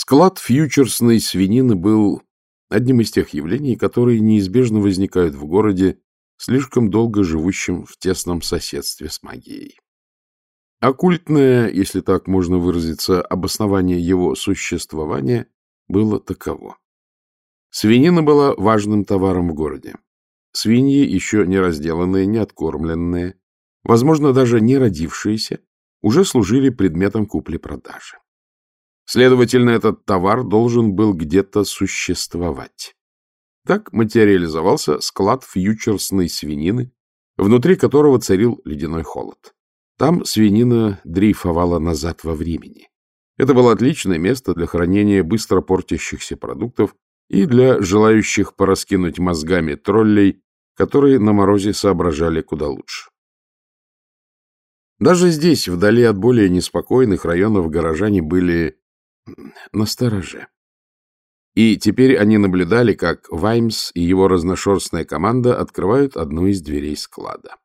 Склад фьючерсной свинины был одним из тех явлений, которые неизбежно возникают в городе, слишком долго живущем в тесном соседстве с магией. Оккультное, если так можно выразиться, обоснование его существования было таково. Свинина была важным товаром в городе. Свиньи, еще не разделанные, не откормленные, возможно, даже не родившиеся, уже служили предметом купли-продажи. Следовательно, этот товар должен был где-то существовать. Так материализовался склад фьючерсной свинины, внутри которого царил ледяной холод. Там свинина дрейфовала назад во времени. Это было отличное место для хранения быстро портящихся продуктов и для желающих пораскинуть мозгами троллей, которые на морозе соображали куда лучше. Даже здесь, вдали от более неспокойных районов, горожане были настороже. И теперь они наблюдали, как Ваймс и его разношерстная команда открывают одну из дверей склада.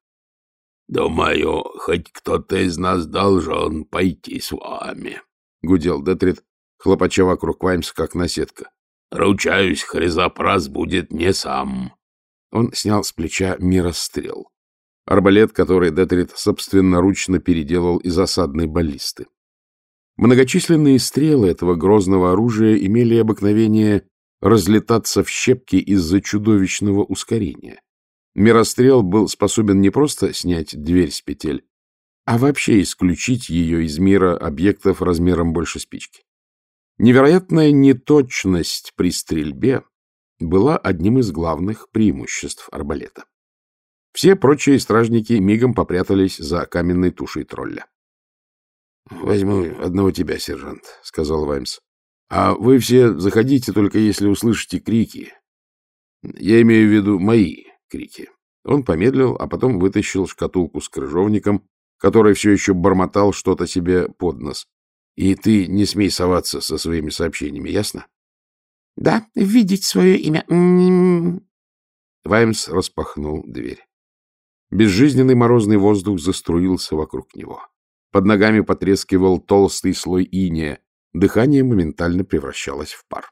— Думаю, хоть кто-то из нас должен пойти с вами, — гудел Детрит, хлопача вокруг Ваймса, как наседка. — Ручаюсь, Хризопрас будет не сам. Он снял с плеча мирострел. Арбалет, который Детрит собственноручно переделал из осадной баллисты. Многочисленные стрелы этого грозного оружия имели обыкновение разлетаться в щепки из-за чудовищного ускорения. Мирострел был способен не просто снять дверь с петель, а вообще исключить ее из мира объектов размером больше спички. Невероятная неточность при стрельбе была одним из главных преимуществ арбалета. Все прочие стражники мигом попрятались за каменной тушей тролля. — Возьму одного тебя, сержант, — сказал Ваймс. — А вы все заходите, только если услышите крики. Я имею в виду мои крики. Он помедлил, а потом вытащил шкатулку с крыжовником, который все еще бормотал что-то себе под нос. — И ты не смей соваться со своими сообщениями, ясно? — Да, видеть свое имя. Ваймс распахнул дверь. Безжизненный морозный воздух заструился вокруг него. Под ногами потрескивал толстый слой иния. Дыхание моментально превращалось в пар.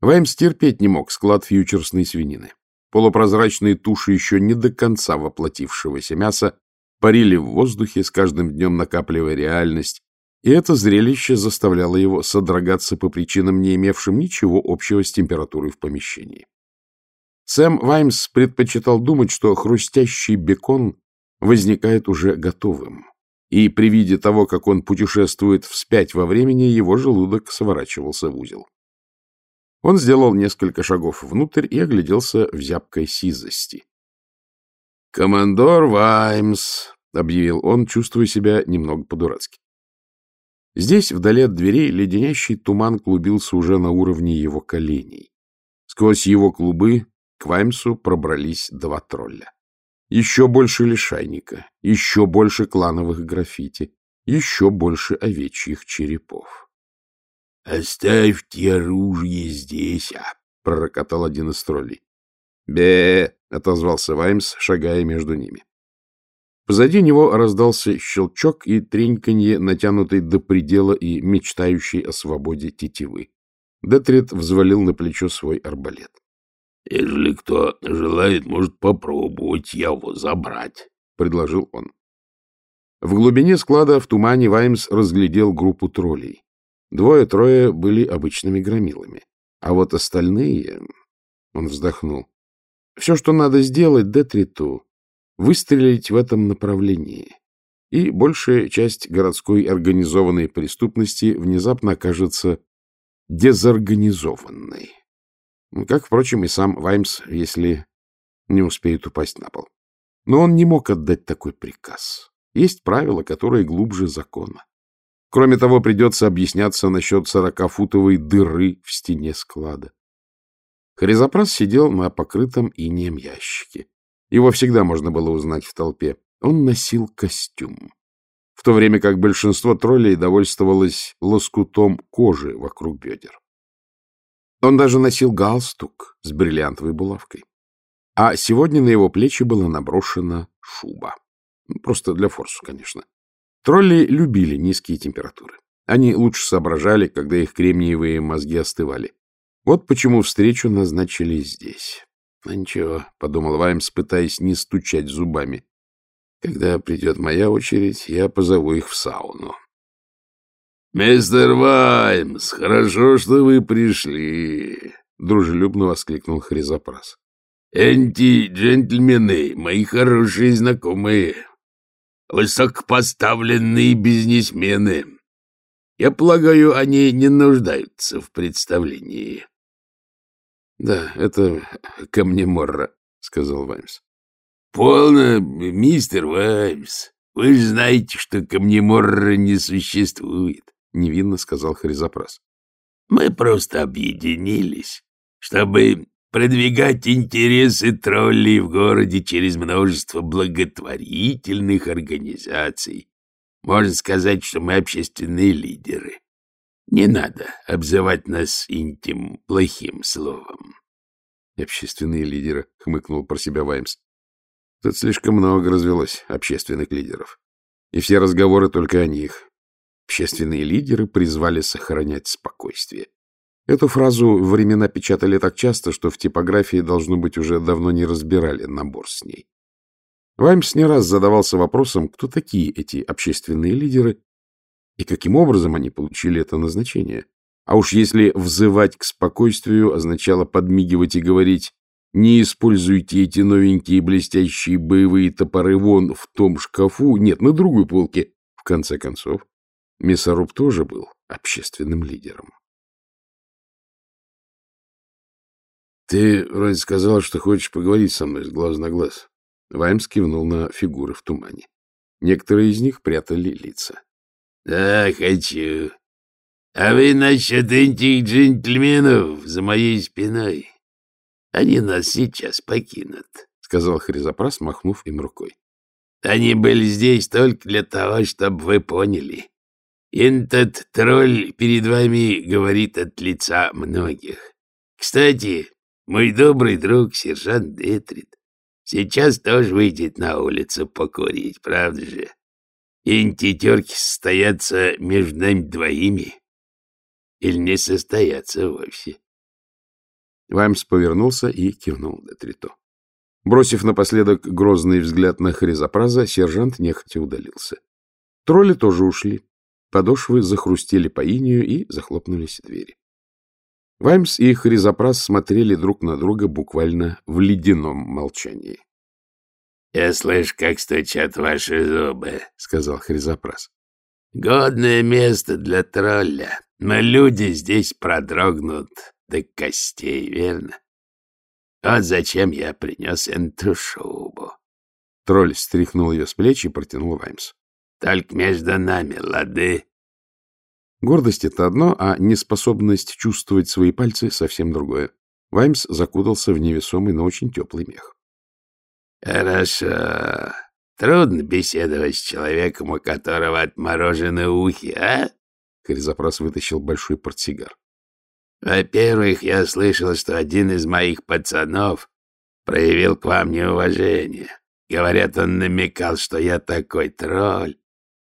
Ваймс терпеть не мог склад фьючерсной свинины. Полупрозрачные туши еще не до конца воплотившегося мяса парили в воздухе, с каждым днем накапливая реальность, и это зрелище заставляло его содрогаться по причинам, не имевшим ничего общего с температурой в помещении. Сэм Ваймс предпочитал думать, что хрустящий бекон возникает уже готовым. И при виде того, как он путешествует вспять во времени, его желудок сворачивался в узел. Он сделал несколько шагов внутрь и огляделся в зябкой сизости. — Командор Ваймс, — объявил он, чувствуя себя немного по-дурацки. Здесь, вдали от дверей, леденящий туман клубился уже на уровне его коленей. Сквозь его клубы к Ваймсу пробрались два тролля. Еще больше лишайника, еще больше клановых граффити, еще больше овечьих черепов. — Оставьте оружие здесь, а! — пророкотал один из троллей. бе отозвался Ваймс, шагая между ними. Позади него раздался щелчок и треньканье, натянутой до предела и мечтающей о свободе тетивы. Детрит взвалил на плечо свой арбалет. Ежели кто желает, может попробовать его забрать, — предложил он. В глубине склада в тумане Ваймс разглядел группу троллей. Двое-трое были обычными громилами. А вот остальные... Он вздохнул. Все, что надо сделать Детриту, выстрелить в этом направлении. И большая часть городской организованной преступности внезапно окажется дезорганизованной. Как, впрочем, и сам Ваймс, если не успеет упасть на пол. Но он не мог отдать такой приказ. Есть правила, которые глубже закона. Кроме того, придется объясняться насчет сорокафутовой дыры в стене склада. Хризопрас сидел на покрытом инеем ящике. Его всегда можно было узнать в толпе. Он носил костюм. В то время как большинство троллей довольствовалось лоскутом кожи вокруг бедер. Он даже носил галстук с бриллиантовой булавкой. А сегодня на его плечи была наброшена шуба. Просто для форсу, конечно. Тролли любили низкие температуры. Они лучше соображали, когда их кремниевые мозги остывали. Вот почему встречу назначили здесь. Ну ничего, — подумал Ваймс, пытаясь не стучать зубами. Когда придет моя очередь, я позову их в сауну. — Мистер Ваймс, хорошо, что вы пришли, — дружелюбно воскликнул Хризопрас. — Энти, джентльмены, мои хорошие знакомые, высокопоставленные бизнесмены. Я полагаю, они не нуждаются в представлении. — Да, это ко мне Морра, — сказал Ваймс. — Полно, мистер Ваймс. Вы же знаете, что ко мне Морра не существует, — невинно сказал Хризопрас. — Мы просто объединились, чтобы продвигать интересы троллей в городе через множество благотворительных организаций. Можно сказать, что мы общественные лидеры. Не надо обзывать нас интим плохим словом. Общественные лидеры, — хмыкнул про себя Ваймс. Тут слишком много развелось общественных лидеров. И все разговоры только о них. Общественные лидеры призвали сохранять спокойствие. Эту фразу времена печатали так часто, что в типографии, должно быть, уже давно не разбирали набор с ней. Ваймс не раз задавался вопросом, кто такие эти общественные лидеры и каким образом они получили это назначение. А уж если взывать к спокойствию означало подмигивать и говорить «не используйте эти новенькие блестящие боевые топоры вон в том шкафу, нет, на другой полке», в конце концов, Мясоруб тоже был общественным лидером. «Ты вроде сказал, что хочешь поговорить со мной с глаз на глаз». Ваймс кивнул на фигуры в тумане. Некоторые из них прятали лица. — Да, хочу. А вы насчет этих джентльменов за моей спиной. Они нас сейчас покинут, — сказал Хризопрас, махнув им рукой. Они были здесь только для того, чтобы вы поняли. Этот тролль перед вами говорит от лица многих. Кстати, мой добрый друг, сержант Детрит, сейчас тоже выйдет на улицу покурить, правда же? Интитерки состоятся между нами двоими или не состоятся вовсе. Ваймс повернулся и кивнул Детриту. Бросив напоследок грозный взгляд на Хризопраза, сержант нехотя удалился. Тролли тоже ушли. Подошвы захрустели по инию и захлопнулись двери. Ваймс и Хризопрас смотрели друг на друга буквально в ледяном молчании. — Я слышу, как стучат ваши зубы, — сказал Хризопрас. — Годное место для тролля, но люди здесь продрогнут до костей, верно? Вот зачем я принес эту шубу. Тролль стряхнул ее с плеч и протянул Ваймс. — Только между нами, лады. Гордость — это одно, а неспособность чувствовать свои пальцы — совсем другое. Ваймс закутался в невесомый, но очень теплый мех. — Хорошо. Трудно беседовать с человеком, у которого отморожены ухи, а? Хризопрос вытащил большой портсигар. — Во-первых, я слышал, что один из моих пацанов проявил к вам неуважение. Говорят, он намекал, что я такой тролль,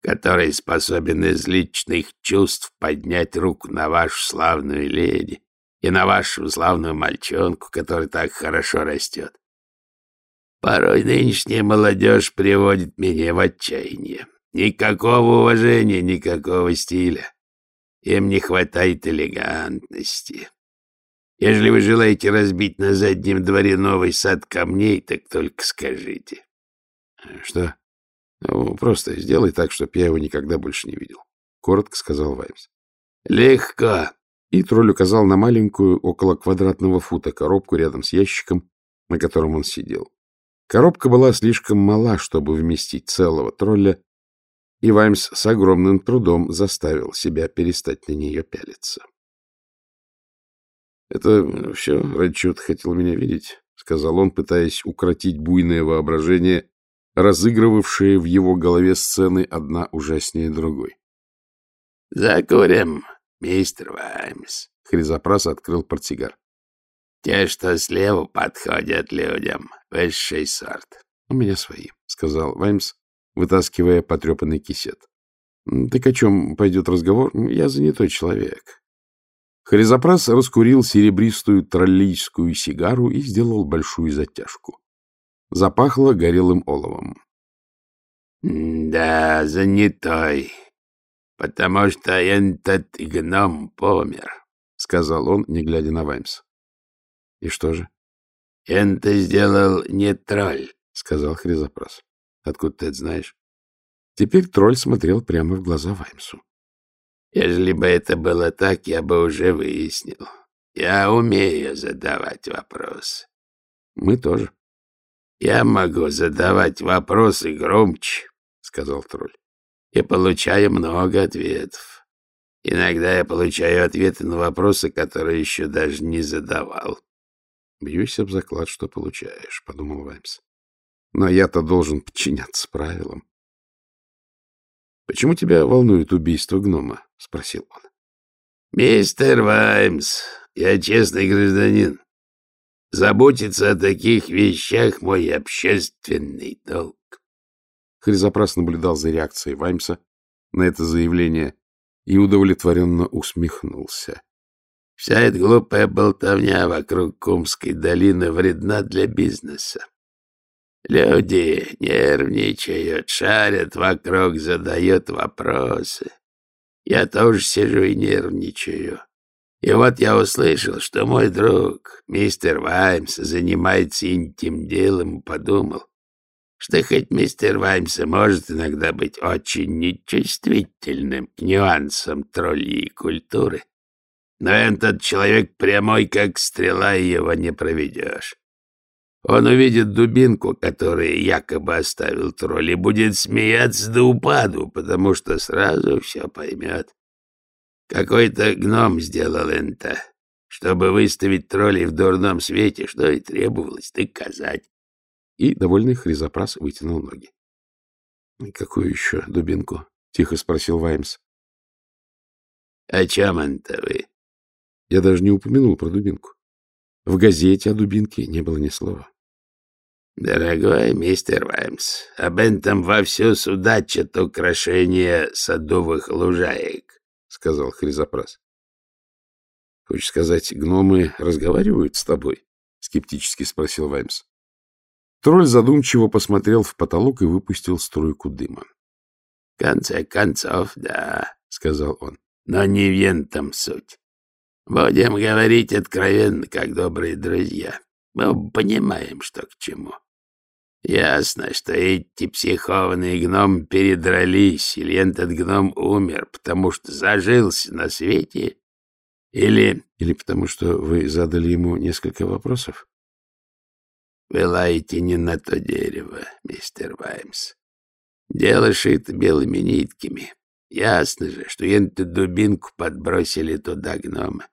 который способен из личных чувств поднять руку на вашу славную леди и на вашу славную мальчонку, который так хорошо растет. Порой нынешняя молодежь приводит меня в отчаяние. Никакого уважения, никакого стиля. Им не хватает элегантности. Если вы желаете разбить на заднем дворе новый сад камней, так только скажите. — Что? Ну, просто сделай так, чтобы я его никогда больше не видел. Коротко сказал Ваймс. Легко. И тролль указал на маленькую, около квадратного фута, коробку рядом с ящиком, на котором он сидел. Коробка была слишком мала, чтобы вместить целого тролля, и Ваймс с огромным трудом заставил себя перестать на нее пялиться. — Это все, ради чего ты хотел меня видеть? — сказал он, пытаясь укротить буйное воображение, разыгрывавшие в его голове сцены одна ужаснее другой. — Закурим, мистер Ваймс. Хризопрас открыл портсигар. — Те, что слева, подходят людям. Высший сорт. — У меня свои, — сказал Ваймс, вытаскивая потрепанный кисет. Так о чем пойдет разговор? Я занятой человек. Хризопрас раскурил серебристую троллийскую сигару и сделал большую затяжку. Запахло горелым оловом. — Да, занятой, потому что этот гном помер, — сказал он, не глядя на Ваймс. — И что же? — Это сделал не тролль, — сказал Хризопрас. — Откуда ты это знаешь? Теперь тролль смотрел прямо в глаза Ваймсу. — Если бы это было так, я бы уже выяснил. Я умею задавать вопросы. — Мы тоже. — Я могу задавать вопросы громче, — сказал тролль, — и получаю много ответов. Иногда я получаю ответы на вопросы, которые еще даже не задавал. — Бьюсь об заклад, что получаешь, — подумал Ваймс. — Но я-то должен подчиняться правилам. — Почему тебя волнует убийство гнома? — спросил он. — Мистер Ваймс, я честный гражданин. Заботиться о таких вещах — мой общественный долг. Хризопрас наблюдал за реакцией Ваймса на это заявление и удовлетворенно усмехнулся. Вся эта глупая болтовня вокруг Кумской долины вредна для бизнеса. Люди нервничают, шарят вокруг, задают вопросы. Я тоже сижу и нервничаю. И вот я услышал, что мой друг, мистер Ваймс, занимается интим делом и подумал, что хоть мистер Ваймс может иногда быть очень нечувствительным к нюансам троллей культуры, но этот человек прямой, как стрела, и его не проведешь. Он увидит дубинку, которую якобы оставил тролль, и будет смеяться до упаду, потому что сразу все поймет. Какой-то гном сделал это, чтобы выставить троллей в дурном свете, что и требовалось доказать и довольный Хризопрас вытянул ноги. — Какую еще дубинку? — тихо спросил Ваймс. — О чем это вы? Я даже не упомянул про дубинку. В газете о дубинке не было ни слова. — Дорогой мистер Ваймс, об этом вовсю судачат украшения садовых лужаек, — сказал Хризопрас. — Хочешь сказать, гномы разговаривают с тобой? — скептически спросил Ваймс. Тролль задумчиво посмотрел в потолок и выпустил струйку дыма. — В конце концов, да, — сказал он, — но не в ентом суть. Будем говорить откровенно, как добрые друзья. Мы понимаем, что к чему. Ясно, что эти психованные гном передрались, или этот гном умер, потому что зажился на свете, или... Или потому что вы задали ему несколько вопросов? Вы лаете не на то дерево, мистер Ваймс. Дело шито белыми нитками. Ясно же, что эту дубинку подбросили туда гномы.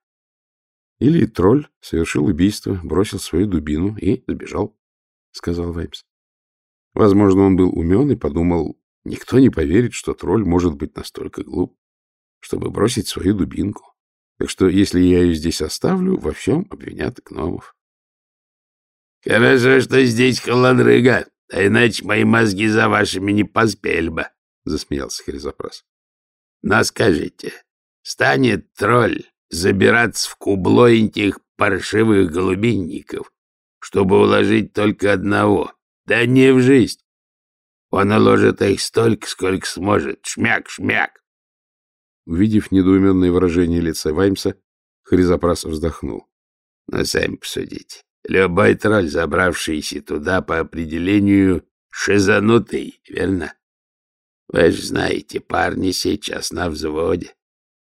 Или тролль совершил убийство, бросил свою дубину и сбежал, — сказал Ваймс. Возможно, он был умен и подумал, никто не поверит, что тролль может быть настолько глуп, чтобы бросить свою дубинку. Так что, если я ее здесь оставлю, во всем обвинят гномов. — Хорошо, что здесь холодрыга, а иначе мои мозги за вашими не поспели бы, — засмеялся Хризопрас. — Но скажите, станет тролль забираться в кубло этих паршивых голубинников, чтобы уложить только одного? Да не в жизнь. Он уложит их столько, сколько сможет. Шмяк, шмяк. Увидев недоуменное выражение лица Ваймса, Хризопрас вздохнул. — Но сами посудите. Любой тролль, забравшийся туда по определению шизанутый, верно? Вы же знаете, парни сейчас на взводе.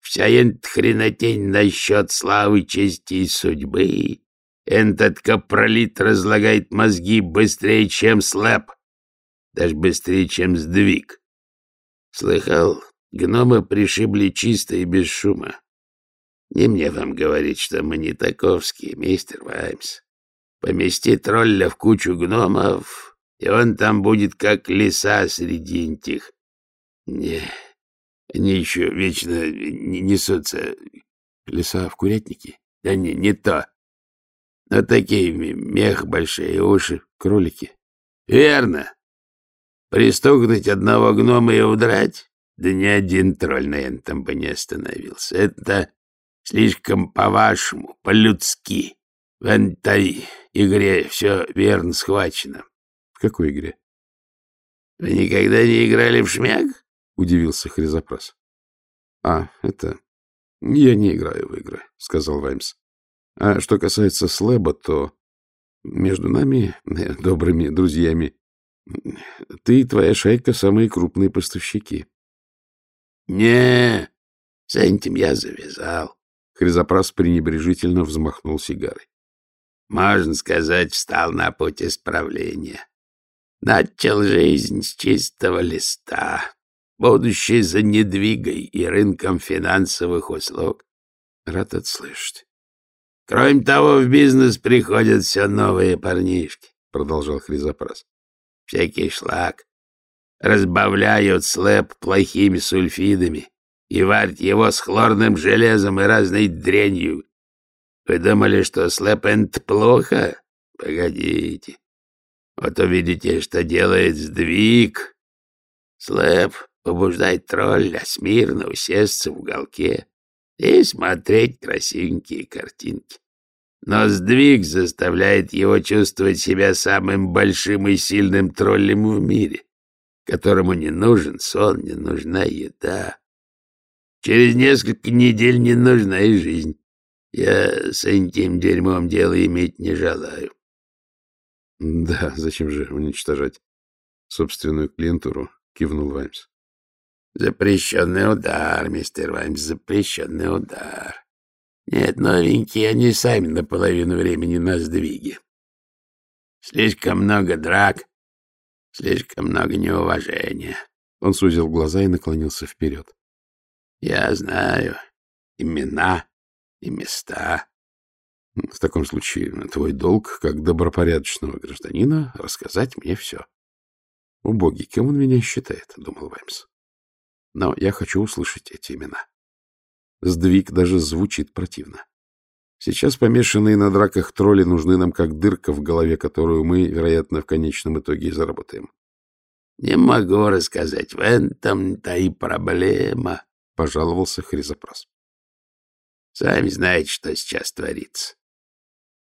Вся эта хренотень насчет славы, чести и судьбы. Этот капролит разлагает мозги быстрее, чем слэп. Даже быстрее, чем сдвиг. Слыхал, гномы пришибли чисто и без шума. Не мне вам говорить, что мы не таковские, мистер Ваймс. Помести тролля в кучу гномов, и он там будет как лиса среди этих. Не, они еще вечно несутся. Лиса в курятнике? Да не, не то. Но такие мех, большие уши, кролики. Верно. Пристукнуть одного гнома и удрать? Да ни один тролль на этом бы не остановился. Это слишком по-вашему, по-людски. В этой игре все верно схвачено. — В какой игре? — Вы никогда не играли в шмяк? — удивился Хризопрас. — А, это... Я не играю в игры, — сказал Ваймс. А что касается слэба, то между нами, э, добрыми друзьями, ты и твоя шайка — самые крупные поставщики. — Не, с этим я завязал. Хризопрас пренебрежительно взмахнул сигарой. Можно сказать, встал на путь исправления. Начал жизнь с чистого листа. Будущее за недвигой и рынком финансовых услуг. Рад это слышать. Кроме того, в бизнес приходят все новые парнишки, — продолжал Хризопрас. Всякий шлак. Разбавляют слэп плохими сульфидами и варят его с хлорным железом и разной дрянью. Вы думали, что слэп-энд плохо? Погодите. Вот увидите, что делает сдвиг. Слэп побуждает тролля смирно усесться в уголке и смотреть красивенькие картинки. Но сдвиг заставляет его чувствовать себя самым большим и сильным троллем в мире, которому не нужен сон, не нужна еда. Через несколько недель не нужна и жизнь. Я с этим дерьмом дело иметь не желаю. — Да, зачем же уничтожать собственную клиентуру? — кивнул Ваймс. — Запрещенный удар, мистер Ваймс, запрещенный удар. Нет, новенькие, они сами наполовину времени на сдвиге. Слишком много драк, слишком много неуважения. Он сузил глаза и наклонился вперед. Я знаю имена и места. В таком случае твой долг, как добропорядочного гражданина, рассказать мне все. Убогий, кем он меня считает, — думал Ваймс. Но я хочу услышать эти имена. Сдвиг даже звучит противно. Сейчас помешанные на драках тролли нужны нам как дырка в голове, которую мы, вероятно, в конечном итоге и заработаем. — Не могу рассказать, в этом-то и проблема, — пожаловался Хризопрас. — Сами знаете, что сейчас творится.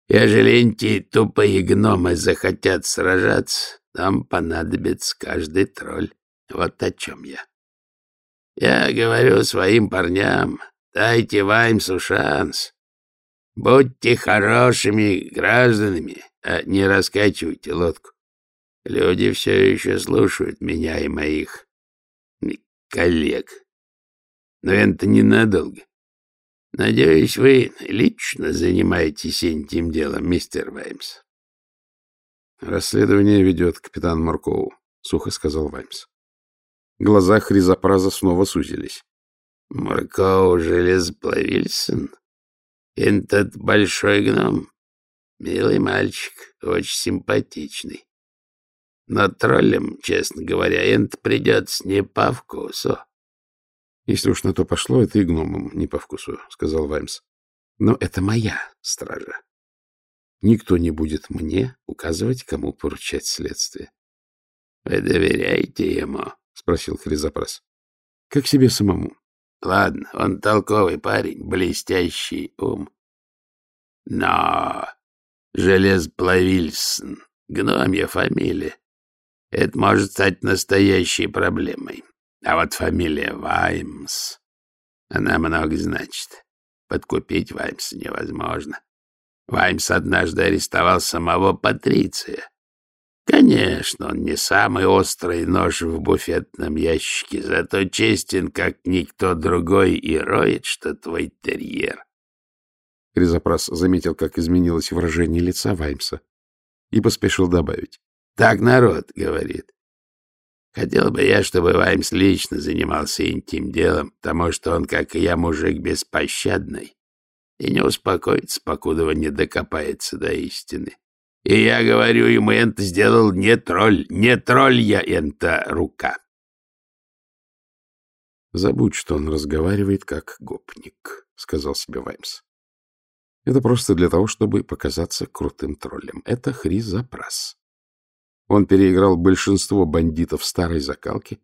Ежели эти тупые гномы захотят сражаться, нам понадобится каждый тролль. Вот о чем я. Я говорю своим парням, дайте Ваймсу шанс. Будьте хорошими гражданами, а не раскачивайте лодку. Люди все еще слушают меня и моих коллег. Но это ненадолго. Надеюсь, вы лично занимаетесь этим делом, мистер Ваймс. Расследование ведет капитан Маркоу, сухо сказал Ваймс. Глаза Хризопраза снова сузились. Маркоу железоплавильсон? Этот большой гном? Милый мальчик, очень симпатичный. Но троллем, честно говоря, Энт придется не по вкусу. — Если уж на то пошло, это и гномам не по вкусу, — сказал Ваймс. — Но это моя стража. Никто не будет мне указывать, кому поручать следствие. — Вы доверяете ему? — спросил Хризопрас. — Как себе самому. — Ладно, он толковый парень, блестящий ум. Но Железплавильсон, гномья фамилия, это может стать настоящей проблемой. А вот фамилия Ваймс, она много значит. Подкупить Ваймса невозможно. Ваймс однажды арестовал самого Патриция. Конечно, он не самый острый нож в буфетном ящике, зато честен, как никто другой, и роет, что твой терьер. Кризопрас заметил, как изменилось выражение лица Ваймса, и поспешил добавить. — Так народ говорит. Хотел бы я, чтобы Ваймс лично занимался этим делом, потому что он, как и я, мужик беспощадный и не успокоится, покуда не докопается до истины. И я говорю ему, Энт сделал не тролль, не тролль я, Энта, рука. «Забудь, что он разговаривает как гопник», — сказал себе Ваймс. «Это просто для того, чтобы показаться крутым троллем. Это хризопрас. Он переиграл большинство бандитов старой закалки,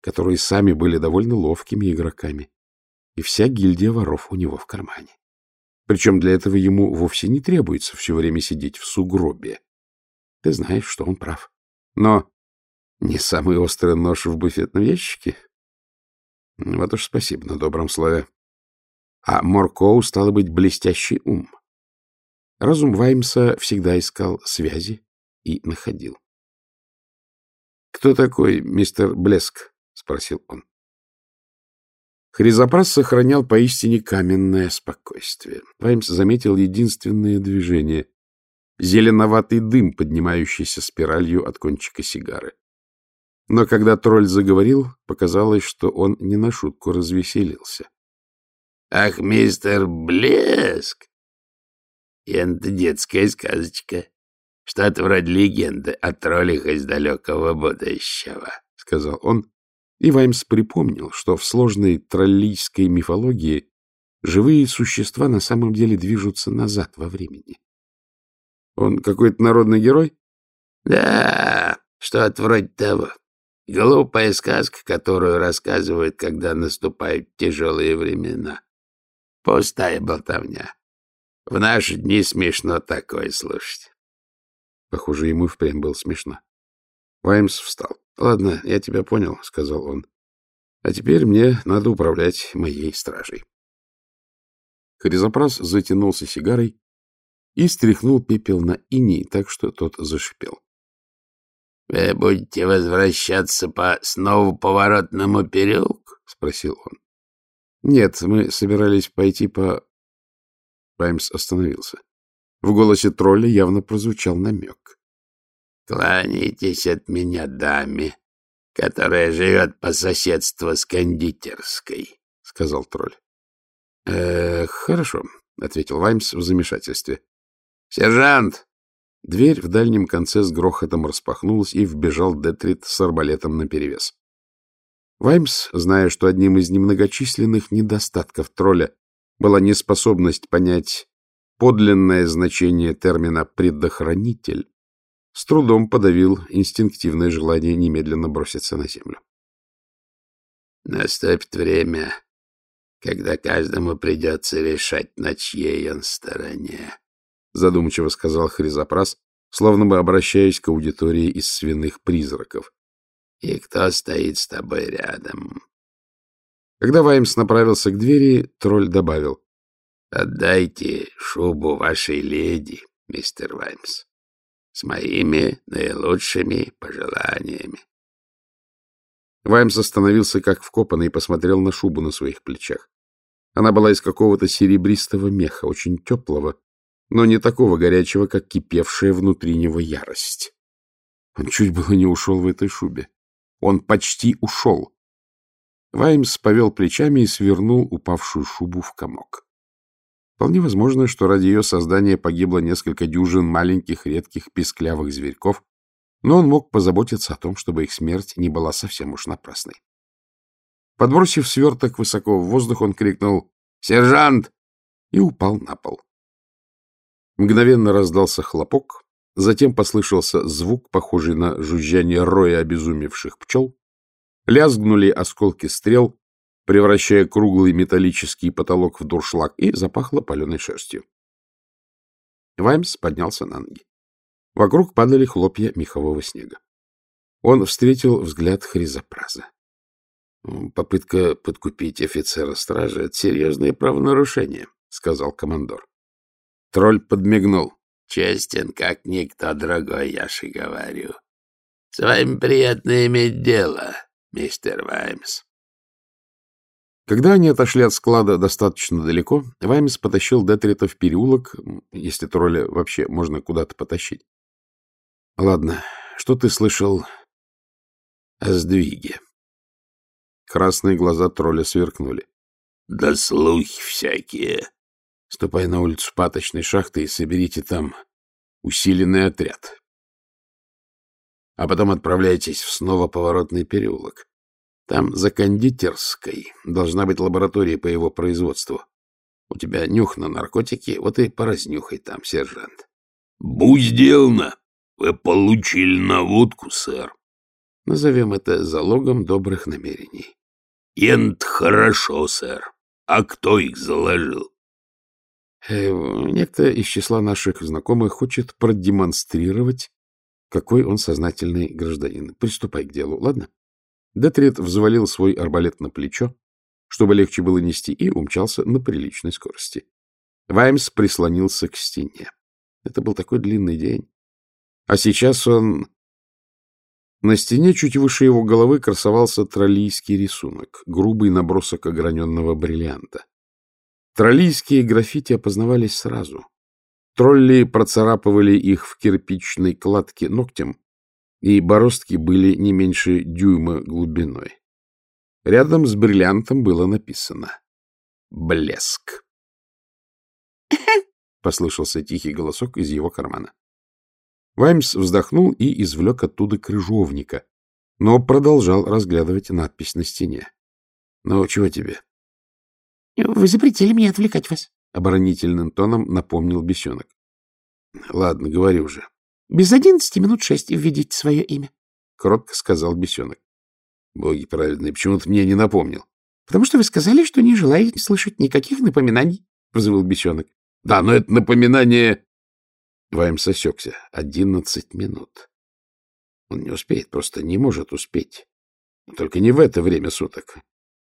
которые сами были довольно ловкими игроками, и вся гильдия воров у него в кармане. Причем для этого ему вовсе не требуется все время сидеть в сугробе. Ты знаешь, что он прав. Но не самый острый нож в буфетном ящике? Вот уж спасибо на добром слове. А Моркоу, стало быть, блестящий ум. Разум Ваймса всегда искал связи и находил. — Кто такой мистер Блеск? — спросил он. Хризопрас сохранял поистине каменное спокойствие. Ваймс заметил единственное движение — зеленоватый дым, поднимающийся спиралью от кончика сигары. Но когда тролль заговорил, показалось, что он не на шутку развеселился. — Ах, мистер Блеск! Это детская сказочка. Что-то вроде легенды о троллях из далекого будущего, — сказал он, и Ваймс припомнил, что в сложной троллийской мифологии живые существа на самом деле движутся назад во времени. Он какой-то народный герой? Да, что-то вроде того. Глупая сказка, которую рассказывают, когда наступают тяжелые времена. Пустая болтовня. В наши дни смешно такое слушать. Похоже, ему впрямь было смешно. Ваймс встал. — Ладно, я тебя понял, — сказал он. — А теперь мне надо управлять моей стражей. Хризопрас затянулся сигарой и стряхнул пепел на иней, так что тот зашипел. — Вы будете возвращаться по снова поворотному переулку? — спросил он. — Нет, мы собирались пойти по... Ваймс остановился. В голосе тролля явно прозвучал намек. Кланяйтесь от меня даме, которая живет по соседству с кондитерской, — сказал тролль. «Э, — Хорошо, — ответил Ваймс в замешательстве. — Сержант! Дверь в дальнем конце с грохотом распахнулась, и вбежал Детрит с арбалетом наперевес. Ваймс, зная, что одним из немногочисленных недостатков тролля была неспособность понять подлинное значение термина «предохранитель», с трудом подавил инстинктивное желание немедленно броситься на землю. Наступит время, когда каждому придется решать, на чьей он стороне, — задумчиво сказал Хризопрас, словно бы обращаясь к аудитории из свиных призраков. — И кто стоит с тобой рядом? Когда Ваймс направился к двери, тролль добавил. — Отдайте шубу вашей леди, мистер Ваймс с моими наилучшими пожеланиями. Ваймс остановился как вкопанный и посмотрел на шубу на своих плечах. Она была из какого-то серебристого меха, очень теплого, но не такого горячего, как кипевшая внутри него ярость. Он чуть было не ушел в этой шубе. Он почти ушел. Ваймс повел плечами и свернул упавшую шубу в комок. Вполне возможно, что ради ее создания погибло несколько дюжин маленьких редких песклявых зверьков, но он мог позаботиться о том, чтобы их смерть не была совсем уж напрасной. Подбросив сверток высоко в воздух, он крикнул «Сержант!» и упал на пол. Мгновенно раздался хлопок, затем послышался звук, похожий на жужжание роя обезумевших пчел, лязгнули осколки стрел, превращая круглый металлический потолок в дуршлаг, и запахло паленой шерстью. Ваймс поднялся на ноги. Вокруг падали хлопья мехового снега. Он встретил взгляд Хризопраза. «Попытка подкупить офицера стражи — это серьезное правонарушение», — сказал командор. Тролль подмигнул. «Честен, как никто другой, я же говорю. С вами приятно иметь дело, мистер Ваймс». Когда они отошли от склада достаточно далеко, Ваймс потащил Детрита в переулок, если тролля вообще можно куда-то потащить. — Ладно, что ты слышал о сдвиге? Красные глаза тролля сверкнули. — Да слухи всякие. Ступай на улицу паточной шахты и соберите там усиленный отряд. А потом отправляйтесь в снова поворотный переулок. Там за кондитерской должна быть лаборатория по его производству. У тебя нюх на наркотики, вот и поразнюхай там, сержант. — Будь сделано. Вы получили наводку, сэр. Назовем это залогом добрых намерений. — Ент хорошо, сэр. А кто их заложил? Э, некто из числа наших знакомых хочет продемонстрировать, какой он сознательный гражданин. Приступай к делу, ладно? Детрит взвалил свой арбалет на плечо, чтобы легче было нести, и умчался на приличной скорости. Ваймс прислонился к стене. Это был такой длинный день. А сейчас он... На стене чуть выше его головы красовался троллийский рисунок, грубый набросок ограненного бриллианта. Троллийские граффити опознавались сразу. Тролли процарапывали их в кирпичной кладке ногтем, и бороздки были не меньше дюйма глубиной. Рядом с бриллиантом было написано «Блеск». Послышался тихий голосок из его кармана. Ваймс вздохнул и извлек оттуда крыжовника, но продолжал разглядывать надпись на стене. — Ну, чего тебе? — Вы запретили мне отвлекать вас, — оборонительным тоном напомнил бесенок. — Ладно, говори уже. — Без одиннадцати минут шесть введите свое имя, — кротко сказал бесенок. — Боги праведные, почему ты мне не напомнил? — Потому что вы сказали, что не желаете слышать никаких напоминаний, — взвыл бесенок. — Да, но это напоминание... Ваймс осекся. Одиннадцать минут. Он не успеет, просто не может успеть. Только не в это время суток.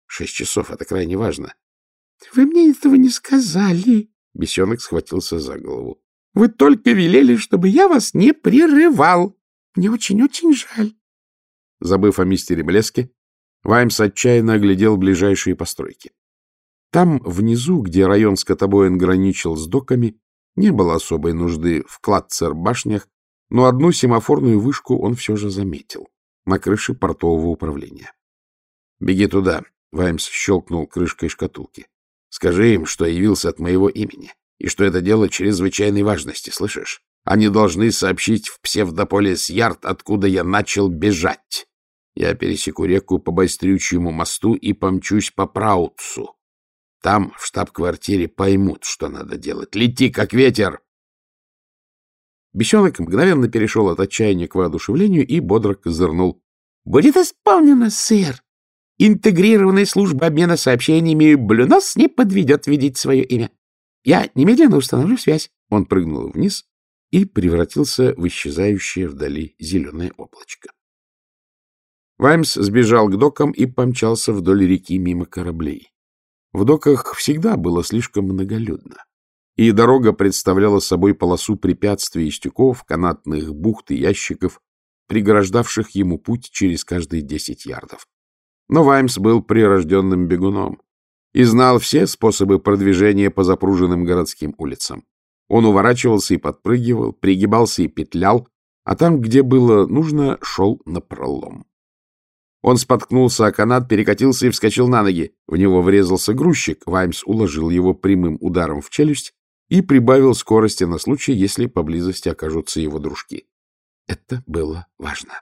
Шесть часов — это крайне важно. — Вы мне этого не сказали. Бесенок схватился за голову. — Вы только велели, чтобы я вас не прерывал. Мне очень-очень жаль. Забыв о мистере Блеске, Ваймс отчаянно оглядел ближайшие постройки. Там, внизу, где район скотобоин граничил с доками, не было особой нужды в кладцер-башнях, но одну семафорную вышку он все же заметил на крыше портового управления. — Беги туда, — Ваймс щелкнул крышкой шкатулки. Скажи им, что явился от моего имени, и что это дело чрезвычайной важности, слышишь? Они должны сообщить в Псевдополис-Ярд, откуда я начал бежать. Я пересеку реку по Байстрючьему мосту и помчусь по Праутсу. Там, в штаб-квартире, поймут, что надо делать. Лети, как ветер! Бесенок мгновенно перешел от отчаяния к воодушевлению и бодро козырнул. — Будет исполнено, сэр. Интегрированная служба обмена сообщениями Блюнос не подведет видеть свое имя. Я немедленно установлю связь. Он прыгнул вниз и превратился в исчезающее вдали зеленое облачко. Ваймс сбежал к докам и помчался вдоль реки мимо кораблей. В доках всегда было слишком многолюдно, и дорога представляла собой полосу препятствий и стюков, канатных бухт и ящиков, преграждавших ему путь через каждые десять ярдов. Но Ваймс был прирожденным бегуном и знал все способы продвижения по запруженным городским улицам. Он уворачивался и подпрыгивал, пригибался и петлял, а там, где было нужно, шел напролом. Он споткнулся о канат, перекатился и вскочил на ноги. В него врезался грузчик, Ваймс уложил его прямым ударом в челюсть и прибавил скорости на случай, если поблизости окажутся его дружки. Это было важно.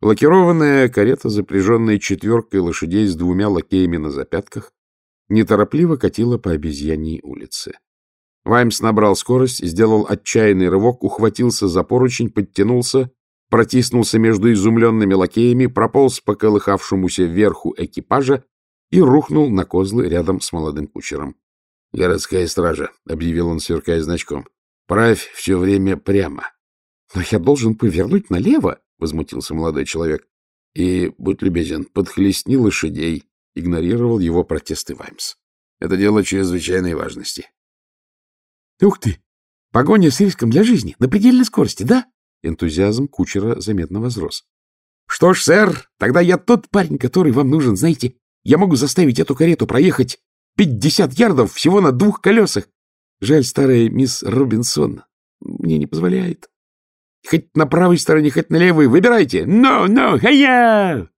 Лакированная карета, запряженная четверкой лошадей с двумя лакеями на запятках, неторопливо катила по обезьяньей улице. Ваймс набрал скорость, сделал отчаянный рывок, ухватился за поручень, подтянулся, протиснулся между изумленными лакеями, прополз по колыхавшемуся вверху экипажа и рухнул на козлы рядом с молодым кучером. — Городская стража, — объявил он, сверкая значком. — Правь все время прямо. — Но я должен повернуть налево, — возмутился молодой человек. — И, будь любезен, подхлестни лошадей, — игнорировал его протесты Ваймс. — Это дело чрезвычайной важности. — Ух ты! Погоня с риском для жизни на предельной скорости, да? Энтузиазм кучера заметно возрос. — Что ж, сэр, тогда я тот парень, который вам нужен, знаете. Я могу заставить эту карету проехать пятьдесят ярдов всего на двух колесах. Жаль, старая мисс Робинсон мне не позволяет. Хоть на правой стороне, хоть на левой. Выбирайте. Но, но, хая!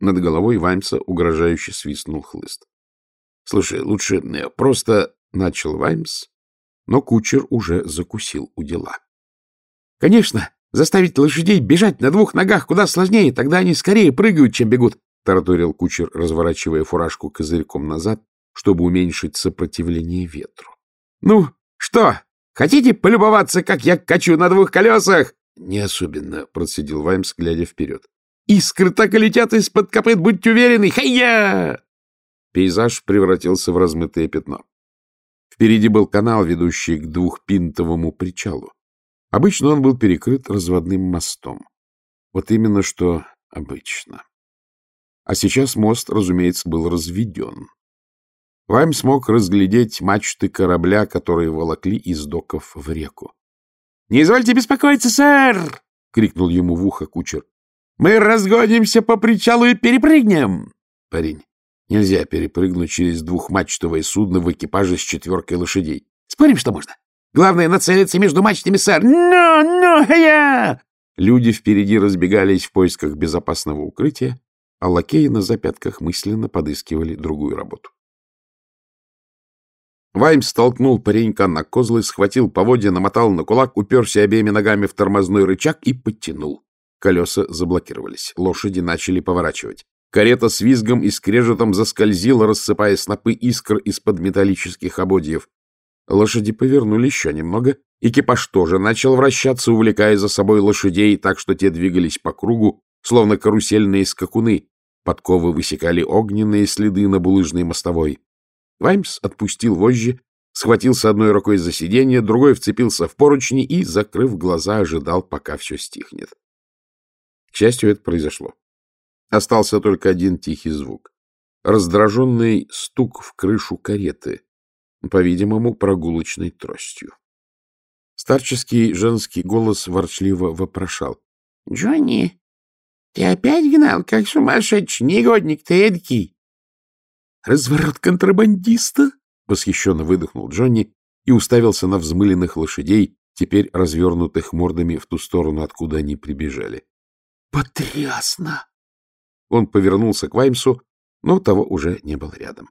Над головой Ваймса угрожающе свистнул хлыст. — Слушай, лучше э, просто начал Ваймс, но кучер уже закусил у дела. — Конечно, заставить лошадей бежать на двух ногах куда сложнее, тогда они скорее прыгают, чем бегут, — тараторил кучер, разворачивая фуражку козырьком назад, чтобы уменьшить сопротивление ветру. — Ну, что, хотите полюбоваться, как я качу на двух колесах? — Не особенно, — процедил Ваймс, глядя вперед. — Искры так и летят из-под копыт, будьте уверены! Хай-я! Пейзаж превратился в размытое пятно. Впереди был канал, ведущий к двухпинтовому причалу. Обычно он был перекрыт разводным мостом. Вот именно что обычно. А сейчас мост, разумеется, был разведен. Вайм смог разглядеть мачты корабля, которые волокли из доков в реку. — Не извольте беспокоиться, сэр! — крикнул ему в ухо кучер. — Мы разгонимся по причалу и перепрыгнем! — Парень, нельзя перепрыгнуть через двухмачтовое судно в экипаже с четверкой лошадей. — Спорим, что можно? Главное — нацелиться между мачтами, сэр! Ну, ну, я! Люди впереди разбегались в поисках безопасного укрытия, а лакеи на запятках мысленно подыскивали другую работу. Ваймс столкнул паренька на козлы, схватил поводья, намотал на кулак, уперся обеими ногами в тормозной рычаг и подтянул. Колеса заблокировались, лошади начали поворачивать. Карета с визгом и скрежетом заскользила, рассыпая снопы искр из-под металлических ободьев. Лошади повернули еще немного. Экипаж тоже начал вращаться, увлекая за собой лошадей, так что те двигались по кругу, словно карусельные скакуны. Подковы высекали огненные следы на булыжной мостовой. Ваймс отпустил вожжи, схватился одной рукой за сиденье, другой вцепился в поручни и, закрыв глаза, ожидал, пока все стихнет. К счастью, это произошло. Остался только один тихий звук. Раздраженный стук в крышу кареты, по-видимому, прогулочной тростью. Старческий женский голос ворчливо вопрошал. — Джонни, ты опять гнал, как сумасшедший негодник ты эдакий? «Разворот контрабандиста!» — восхищенно выдохнул Джонни и уставился на взмыленных лошадей, теперь развернутых мордами в ту сторону, откуда они прибежали. «Потрясно!» Он повернулся к Ваймсу, но того уже не было рядом.